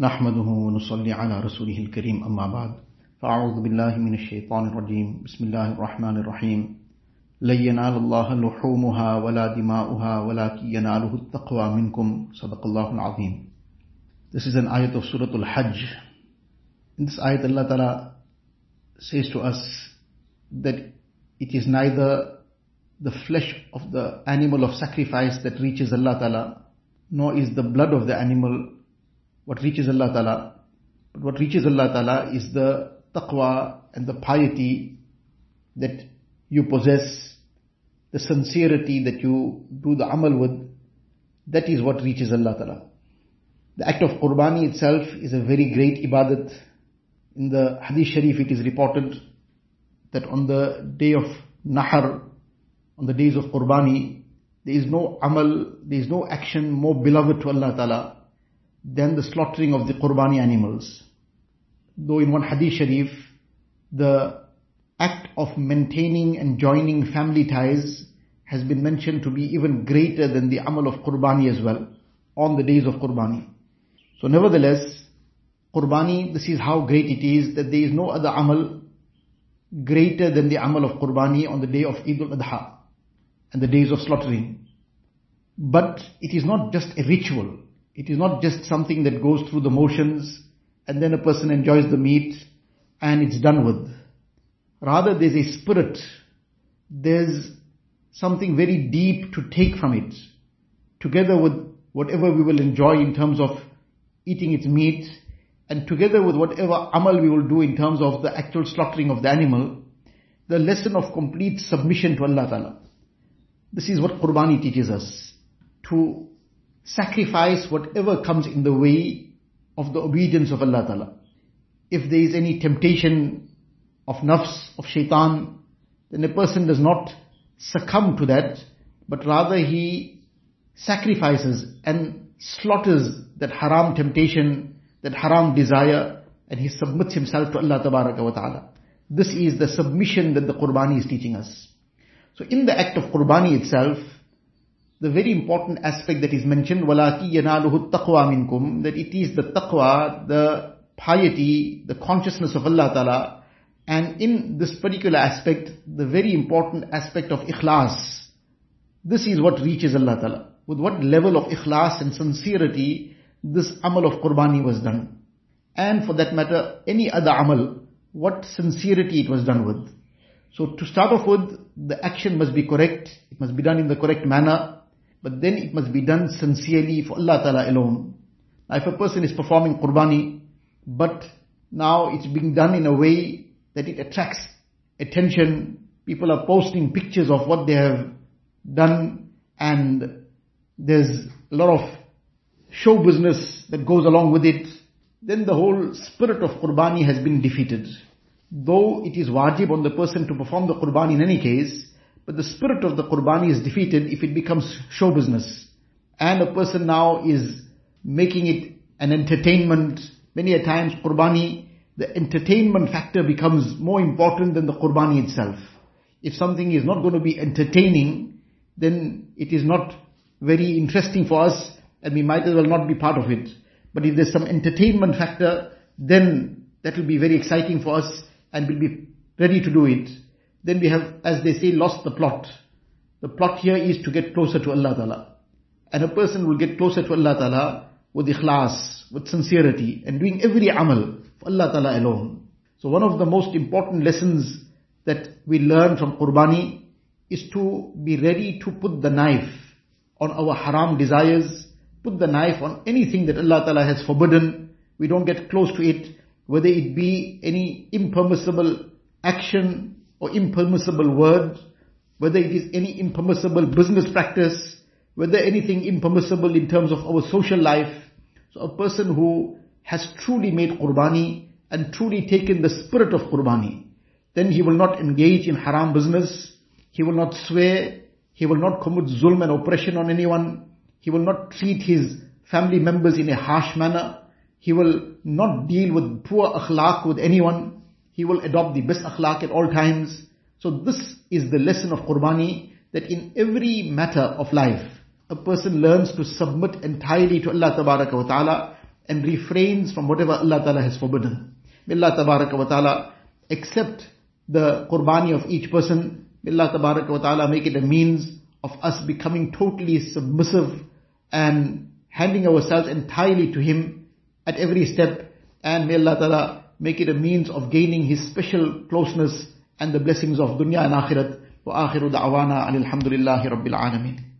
نحمده ونصلي على رسوله الكريم أما بعد فأعوذ بالله من الشيطان الرجيم بسم الله الرحمن الرحيم لن ينال الله لحومها ولا دماؤها ولكن يناله التقوى منكم صدق الله العظيم This is an ayat of Surah Al-Hajj. In this ayat Allah Ta'ala says to us that it is neither the flesh of the animal of sacrifice that reaches Allah Ta'ala, nor is the blood of the animal what reaches Allah Ta'ala. But what reaches Allah Ta'ala is the taqwa and the piety that you possess, the sincerity that you do the amal with, that is what reaches Allah Ta'ala. The act of qurbani itself is a very great ibadat. In the Hadith Sharif it is reported that on the day of Nahar, on the days of Qurbani, there is no amal, there is no action more beloved to Allah Ta'ala than the slaughtering of the Qurbani animals. Though in one Hadith Sharif, the act of maintaining and joining family ties has been mentioned to be even greater than the amal of Qurbani as well, on the days of Qurbani. So nevertheless, Qurbani, this is how great it is that there is no other amal greater than the amal of Qurbani on the day of Eid al-Adha and the days of slaughtering. But it is not just a ritual. It is not just something that goes through the motions and then a person enjoys the meat and it's done with. Rather there's a spirit. There's something very deep to take from it. Together with whatever we will enjoy in terms of eating its meat and together with whatever amal we will do in terms of the actual slaughtering of the animal, the lesson of complete submission to Allah Ta'ala. This is what Qurbani teaches us. To sacrifice whatever comes in the way of the obedience of Allah Ta'ala. If there is any temptation of nafs, of shaitan, then a person does not succumb to that, but rather he sacrifices and slaughters that haram temptation, that haram desire, and he submits himself to Allah ta'ala. This is the submission that the Qurbani is teaching us. So in the act of Qurbani itself, the very important aspect that is mentioned, وَلَاكِ يَنَالُهُ التَّقْوَى مِنْكُمْ That it is the taqwa, the piety, the consciousness of Allah Ta'ala. And in this particular aspect, the very important aspect of ikhlas, this is what reaches Allah Ta'ala. With what level of ikhlas and sincerity this amal of qurbani was done. And for that matter, any other amal, what sincerity it was done with. So to start off with, the action must be correct, it must be done in the correct manner, but then it must be done sincerely for Allah Ta'ala alone. Now if a person is performing qurbani, but now it's being done in a way that it attracts attention, people are posting pictures of what they have done, and there's a lot of show business that goes along with it, then the whole spirit of qurbani has been defeated. Though it is wajib on the person to perform the qurbani in any case, but the spirit of the qurbani is defeated if it becomes show business. And a person now is making it an entertainment. Many a times qurbani, the entertainment factor becomes more important than the qurbani itself. If something is not going to be entertaining, then it is not very interesting for us and we might as well not be part of it. But if there's some entertainment factor, then that will be very exciting for us and we'll be ready to do it then we have, as they say, lost the plot. The plot here is to get closer to Allah Ta'ala. And a person will get closer to Allah Ta'ala with ikhlas, with sincerity, and doing every amal for Allah Ta'ala alone. So one of the most important lessons that we learn from Qurbani is to be ready to put the knife on our haram desires, put the knife on anything that Allah Ta'ala has forbidden. We don't get close to it, whether it be any impermissible action or impermissible word, whether it is any impermissible business practice, whether anything impermissible in terms of our social life. So a person who has truly made qurbani and truly taken the spirit of qurbani, then he will not engage in haram business, he will not swear, he will not commit zulm and oppression on anyone, he will not treat his family members in a harsh manner, he will not deal with poor akhlaq with anyone, he will adopt the best akhlaq at all times. So this is the lesson of Qurbani, that in every matter of life, a person learns to submit entirely to Allah wa Ta'ala, and refrains from whatever Allah Ta'ala has forbidden. May Allah Tabaraka wa Ta'ala accept the qurbani of each person. May Allah Tabaraka wa Ta'ala make it a means of us becoming totally submissive and handing ourselves entirely to Him at every step. And may Allah Ta'ala make it a means of gaining His special closeness and the blessings of dunya and akhirat. وآخر دعوانا أن الحمد لله رب العالمين